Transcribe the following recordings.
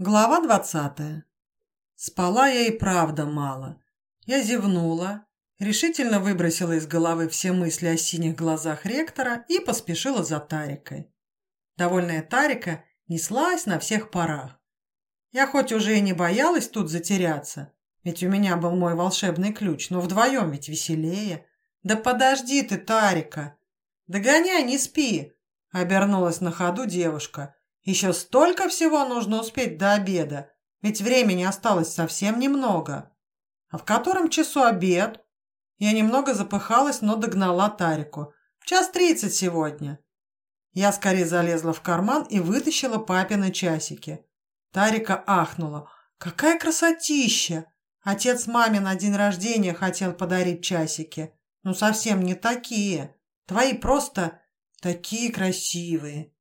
Глава двадцатая. Спала я и правда мало. Я зевнула, решительно выбросила из головы все мысли о синих глазах ректора и поспешила за Тарикой. Довольная Тарика неслась на всех парах. Я хоть уже и не боялась тут затеряться, ведь у меня был мой волшебный ключ, но вдвоем ведь веселее. «Да подожди ты, Тарика!» «Догоняй, не спи!» — обернулась на ходу девушка — еще столько всего нужно успеть до обеда, ведь времени осталось совсем немного. А в котором часу обед? Я немного запыхалась, но догнала Тарику. Час тридцать сегодня. Я скорее залезла в карман и вытащила папины часики. Тарика ахнула. «Какая красотища! Отец маме на день рождения хотел подарить часики. Ну, совсем не такие. Твои просто такие красивые.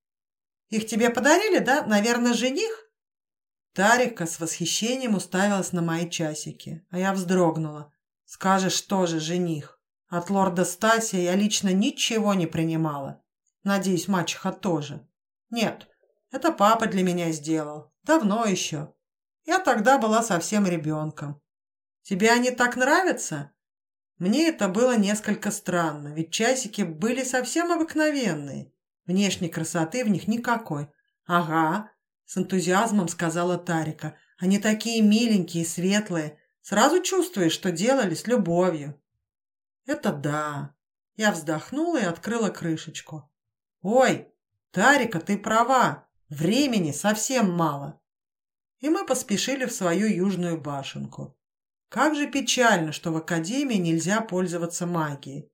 Их тебе подарили, да? Наверное, жених?» Тарика с восхищением уставилась на мои часики, а я вздрогнула. «Скажешь тоже жених. От лорда Стасия я лично ничего не принимала. Надеюсь, мачеха тоже. Нет, это папа для меня сделал. Давно еще. Я тогда была совсем ребенком. Тебе они так нравятся?» Мне это было несколько странно, ведь часики были совсем обыкновенные. Внешней красоты в них никакой. Ага, с энтузиазмом сказала Тарика. Они такие миленькие, светлые. Сразу чувствуешь, что делали с любовью. Это да. Я вздохнула и открыла крышечку. Ой, Тарика, ты права. Времени совсем мало. И мы поспешили в свою южную башенку. Как же печально, что в академии нельзя пользоваться магией.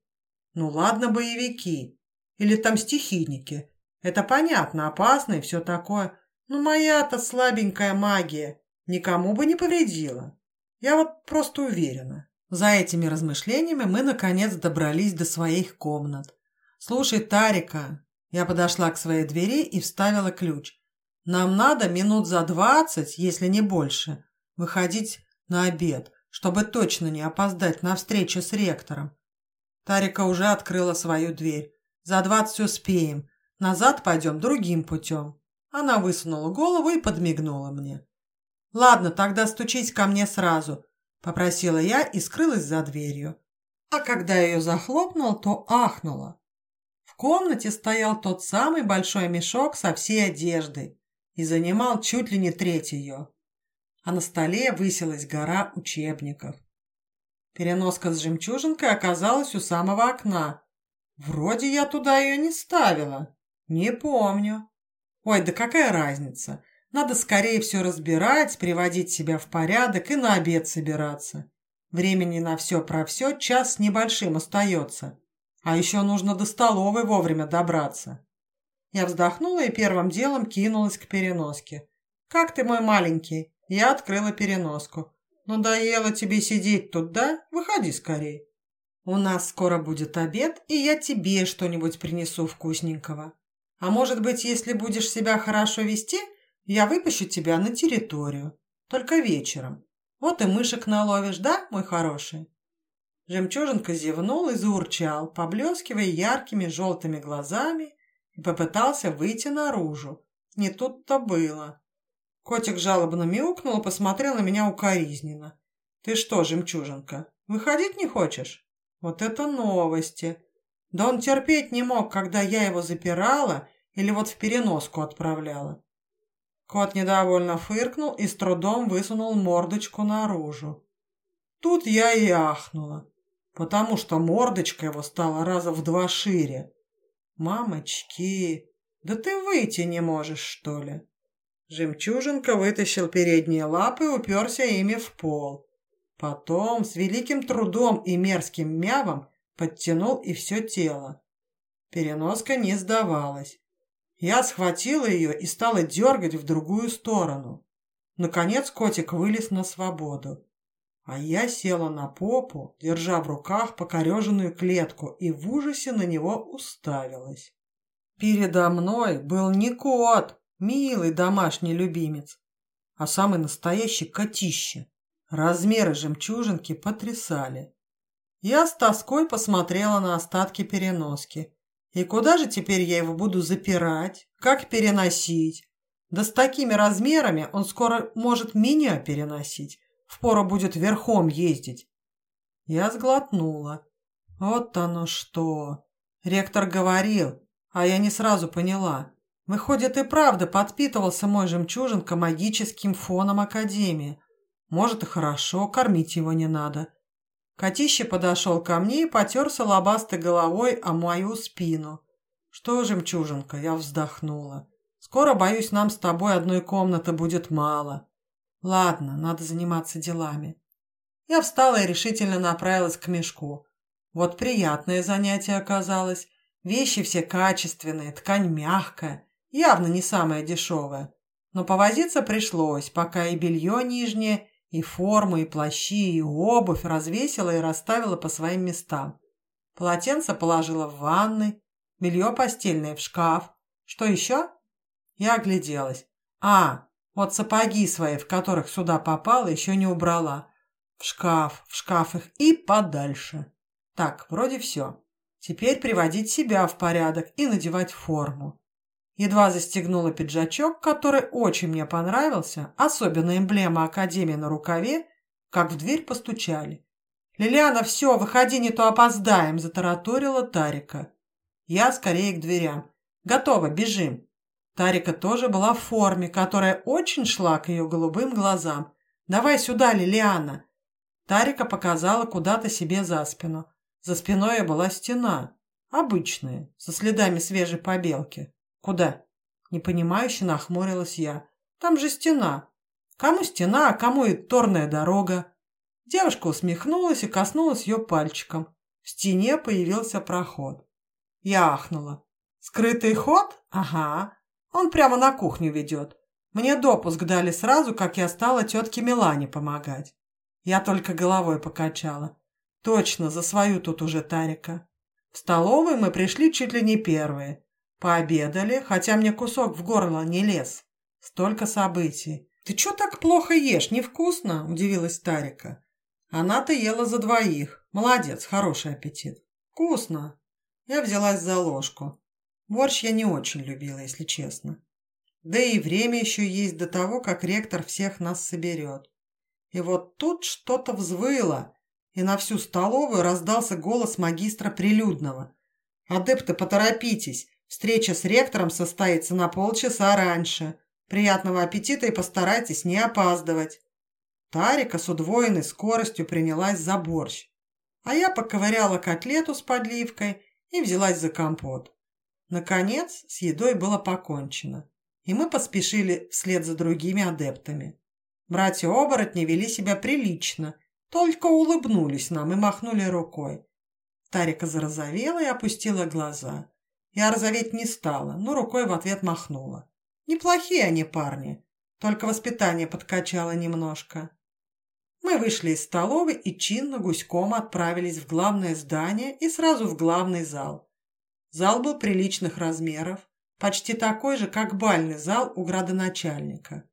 Ну ладно, боевики. Или там стихийники. Это понятно, опасно и все такое. Но моя-то слабенькая магия никому бы не повредила. Я вот просто уверена. За этими размышлениями мы, наконец, добрались до своих комнат. «Слушай, Тарика...» Я подошла к своей двери и вставила ключ. «Нам надо минут за двадцать, если не больше, выходить на обед, чтобы точно не опоздать на встречу с ректором». Тарика уже открыла свою дверь. За двадцать успеем. Назад пойдем другим путем». Она высунула голову и подмигнула мне. «Ладно, тогда стучись ко мне сразу», – попросила я и скрылась за дверью. А когда ее захлопнул, то ахнула. В комнате стоял тот самый большой мешок со всей одеждой и занимал чуть ли не треть ее. А на столе высилась гора учебников. Переноска с жемчужинкой оказалась у самого окна, Вроде я туда ее не ставила. Не помню. Ой, да какая разница? Надо скорее все разбирать, приводить себя в порядок и на обед собираться. Времени на все про все час с небольшим остается. А еще нужно до столовой вовремя добраться. Я вздохнула и первым делом кинулась к переноске. «Как ты, мой маленький?» Я открыла переноску. «Надоело тебе сидеть тут, да? Выходи скорей». «У нас скоро будет обед, и я тебе что-нибудь принесу вкусненького. А может быть, если будешь себя хорошо вести, я выпущу тебя на территорию. Только вечером. Вот и мышек наловишь, да, мой хороший?» Жемчужинка зевнул и заурчал, поблескивая яркими желтыми глазами, и попытался выйти наружу. Не тут-то было. Котик жалобно мяукнул и посмотрел на меня укоризненно. «Ты что, жемчужинка, выходить не хочешь?» Вот это новости! Да он терпеть не мог, когда я его запирала или вот в переноску отправляла. Кот недовольно фыркнул и с трудом высунул мордочку наружу. Тут я и ахнула, потому что мордочка его стала раза в два шире. «Мамочки, да ты выйти не можешь, что ли?» Жемчужинка вытащил передние лапы и уперся ими в пол. Потом с великим трудом и мерзким мявом подтянул и все тело. Переноска не сдавалась. Я схватила ее и стала дергать в другую сторону. Наконец котик вылез на свободу. А я села на попу, держа в руках покореженную клетку, и в ужасе на него уставилась. Передо мной был не кот, милый домашний любимец, а самый настоящий котище. Размеры жемчужинки потрясали. Я с тоской посмотрела на остатки переноски. И куда же теперь я его буду запирать? Как переносить? Да с такими размерами он скоро может меня переносить. Впору будет верхом ездить. Я сглотнула. Вот оно что. Ректор говорил, а я не сразу поняла. Выходит, и правда подпитывался мой жемчужинка магическим фоном Академии. Может, и хорошо, кормить его не надо. Котище подошел ко мне и потерся лобастой головой о мою спину. «Что, жемчужинка?» – я вздохнула. «Скоро, боюсь, нам с тобой одной комнаты будет мало. Ладно, надо заниматься делами». Я встала и решительно направилась к мешку. Вот приятное занятие оказалось. Вещи все качественные, ткань мягкая, явно не самая дешевая. Но повозиться пришлось, пока и белье нижнее, и форму, и плащи, и обувь развесила и расставила по своим местам. Полотенце положила в ванны, белье постельное в шкаф. Что еще? Я огляделась. А, вот сапоги свои, в которых сюда попала, еще не убрала. В шкаф, в шкаф их и подальше. Так, вроде все. Теперь приводить себя в порядок и надевать форму. Едва застегнула пиджачок, который очень мне понравился, особенно эмблема Академии на рукаве, как в дверь постучали. «Лилиана, все, выходи, не то опоздаем», – затараторила Тарика. Я скорее к дверям. «Готово, бежим». Тарика тоже была в форме, которая очень шла к ее голубым глазам. «Давай сюда, Лилиана!» Тарика показала куда-то себе за спину. За спиной была стена, обычная, со следами свежей побелки. «Куда?» Непонимающе нахмурилась я. «Там же стена. Кому стена, а кому и торная дорога?» Девушка усмехнулась и коснулась ее пальчиком. В стене появился проход. Я ахнула. «Скрытый ход? Ага. Он прямо на кухню ведет. Мне допуск дали сразу, как я стала тетке Милане помогать. Я только головой покачала. Точно, за свою тут уже Тарика. В столовой мы пришли чуть ли не первые. Пообедали, хотя мне кусок в горло не лез. Столько событий. «Ты чё так плохо ешь? Невкусно?» – удивилась Тарика. «Она-то ела за двоих. Молодец, хороший аппетит. Вкусно!» Я взялась за ложку. Борщ я не очень любила, если честно. Да и время еще есть до того, как ректор всех нас соберет. И вот тут что-то взвыло, и на всю столовую раздался голос магистра Прилюдного. «Адепты, поторопитесь! Встреча с ректором состоится на полчаса раньше. Приятного аппетита и постарайтесь не опаздывать. Тарика с удвоенной скоростью принялась за борщ, а я поковыряла котлету с подливкой и взялась за компот. Наконец, с едой было покончено, и мы поспешили вслед за другими адептами. Братья-оборотни вели себя прилично, только улыбнулись нам и махнули рукой. Тарика зарозовела и опустила глаза. Я розоветь не стала, но рукой в ответ махнула. Неплохие они парни, только воспитание подкачало немножко. Мы вышли из столовой и чинно гуськом отправились в главное здание и сразу в главный зал. Зал был приличных размеров, почти такой же, как бальный зал у градоначальника.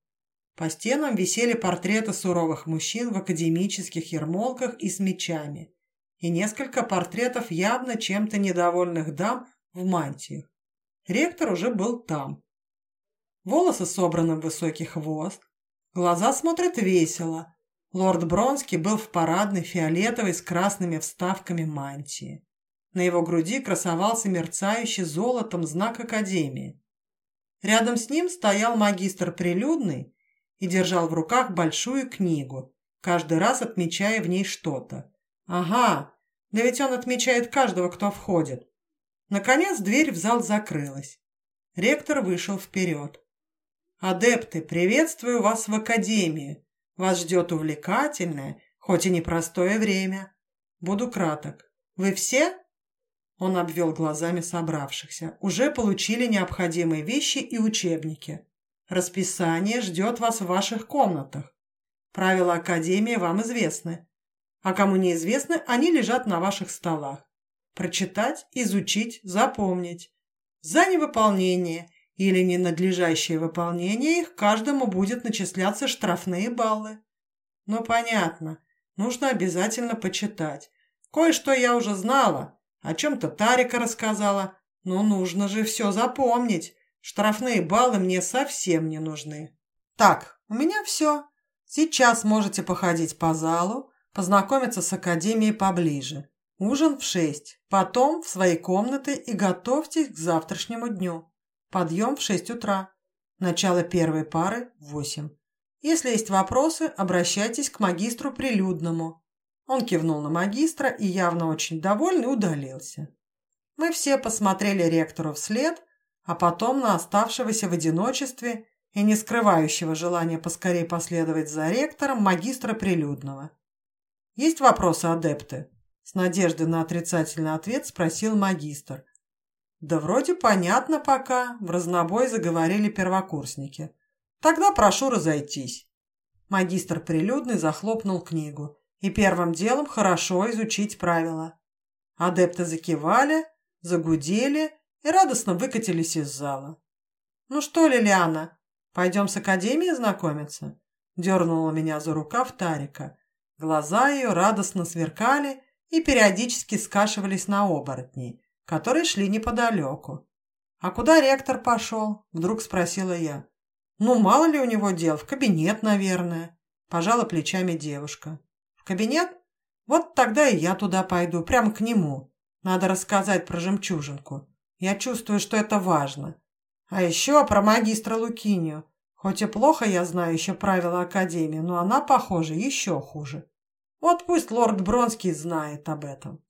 По стенам висели портреты суровых мужчин в академических ермолках и с мечами, и несколько портретов явно чем-то недовольных дам в мантиях. Ректор уже был там. Волосы собраны в высокий хвост, глаза смотрят весело. Лорд Бронский был в парадной фиолетовой с красными вставками мантии. На его груди красовался мерцающий золотом знак Академии. Рядом с ним стоял магистр прилюдный и держал в руках большую книгу, каждый раз отмечая в ней что-то. Ага, да ведь он отмечает каждого, кто входит. Наконец дверь в зал закрылась. Ректор вышел вперед. «Адепты, приветствую вас в Академии. Вас ждет увлекательное, хоть и непростое время. Буду краток. Вы все?» Он обвел глазами собравшихся. «Уже получили необходимые вещи и учебники. Расписание ждет вас в ваших комнатах. Правила Академии вам известны. А кому неизвестны, они лежат на ваших столах прочитать, изучить, запомнить. За невыполнение или ненадлежащее выполнение их каждому будет начисляться штрафные баллы. Ну, понятно, нужно обязательно почитать. Кое-что я уже знала, о чем-то Тарика рассказала, но нужно же все запомнить, Штрафные баллы мне совсем не нужны. Так, у меня все. Сейчас можете походить по залу, познакомиться с академией поближе. Ужин в шесть, потом в свои комнаты и готовьтесь к завтрашнему дню. Подъем в шесть утра. Начало первой пары в восемь. Если есть вопросы, обращайтесь к магистру Прилюдному. Он кивнул на магистра и, явно очень довольный, удалился. Мы все посмотрели ректору вслед, а потом на оставшегося в одиночестве и не скрывающего желания поскорее последовать за ректором магистра Прилюдного. «Есть вопросы, адепты?» С надеждой на отрицательный ответ спросил магистр. «Да вроде понятно пока», – в разнобой заговорили первокурсники. «Тогда прошу разойтись». Магистр Прилюдный захлопнул книгу и первым делом хорошо изучить правила. Адепты закивали, загудели и радостно выкатились из зала. «Ну что, Лилиана, пойдем с академией знакомиться?» Дернула меня за рукав Тарика. Глаза ее радостно сверкали и периодически скашивались на оборотней, которые шли неподалеку. «А куда ректор пошел?» – вдруг спросила я. «Ну, мало ли у него дел, в кабинет, наверное», – пожала плечами девушка. «В кабинет? Вот тогда и я туда пойду, прямо к нему. Надо рассказать про жемчужинку. Я чувствую, что это важно. А еще про магистра Лукинию. Хоть и плохо я знаю еще правила Академии, но она, похоже, еще хуже. Вот пусть лорд Бронский знает об этом.